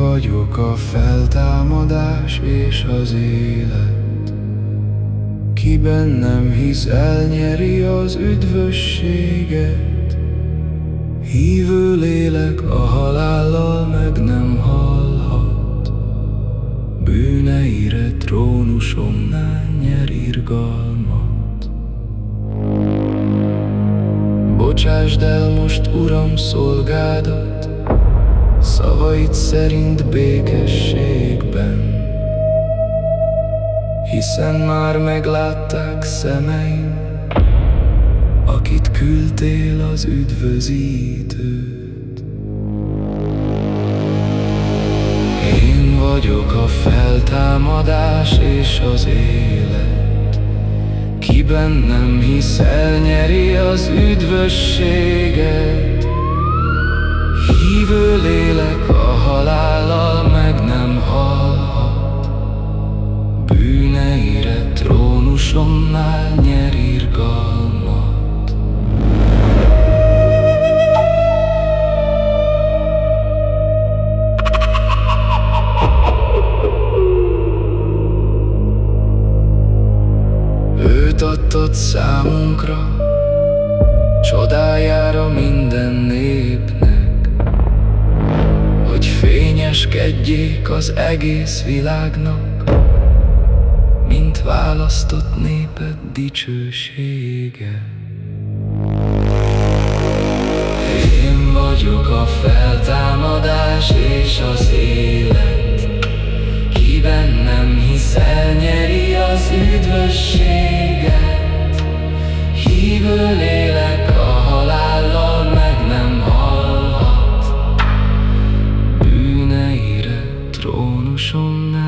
vagyok a feltámadás és az élet. Ki bennem hisz elnyeri az üdvösséget. Hívő lélek a halállal meg nem halhat. Bűneire trónusomnál nyer irgalmat. Bocsásd el most, Uram, szolgádat Szavaid szerint békességben. Hiszen már meglátták szemeim Akit küldtél az üdvözítőt. Én vagyok a feltámadás és az élet. Ki bennem hisz elnyeri az üdvösséget? Hívő lélek trónusomnál nyer irgalmat. Őt adtad számunkra Csodájára minden népnek Fényeskedjék az egész világnak, mint választott néped dicsősége. Én vagyok a feltámadás és az élet, ki bennem hisz elnyeri az üdvösséget, hívő lélek a halállal meg nem hal. trónuson